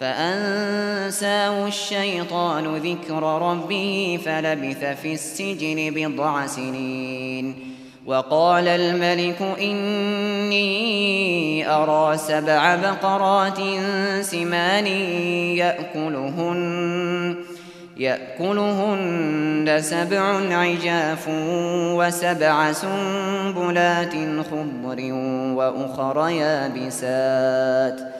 فأنساه الشيطان ذكر ربه فلبث في السجن بضع سنين وقال الملك إني أرى سبع بقرات سمان يأكلهن يأكلهن سبع عجاف وسبع سنبلات خضر وأخر يابسات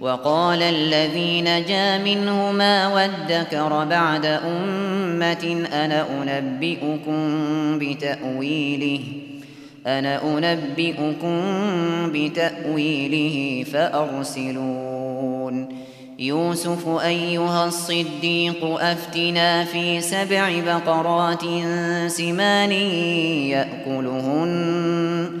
وقال الذين جاء منهما وادكر بعد أمة أنا أنبئكم بتأويله أنا أنبئكم بتأويله فأرسلون. يوسف أيها الصديق أفتنا في سبع بقرات سمان يأكلهن.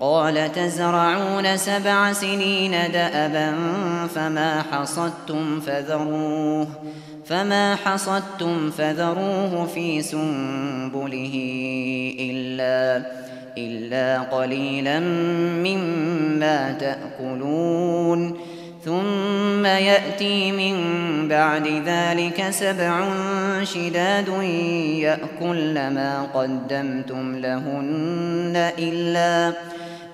قال تزرعون سبع سنين دأبا فما حصدتم فذروه فما حصدتم فذروه في سنبله إلا إلا قليلا مما تأكلون. ثم يأتي من بعد ذلك سبع شداد يأكل ما قدمتم لهن إلا قليلا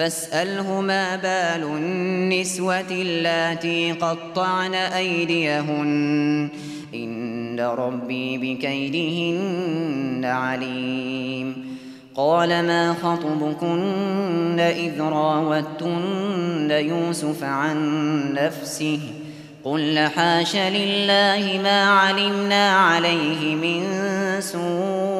فاسألهما بال النسوة اللاتي قطعن أيديهن. إن ربي بكيدهن عليم. قال ما خطبكن إذ راوتن يوسف عن نفسه؟ قل حاش لله ما علمنا عليه من سور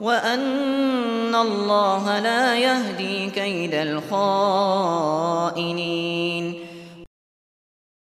وَأَنَّ اللَّهَ لَا يَهْدِي كَيْدَ الْخَائِنِينَ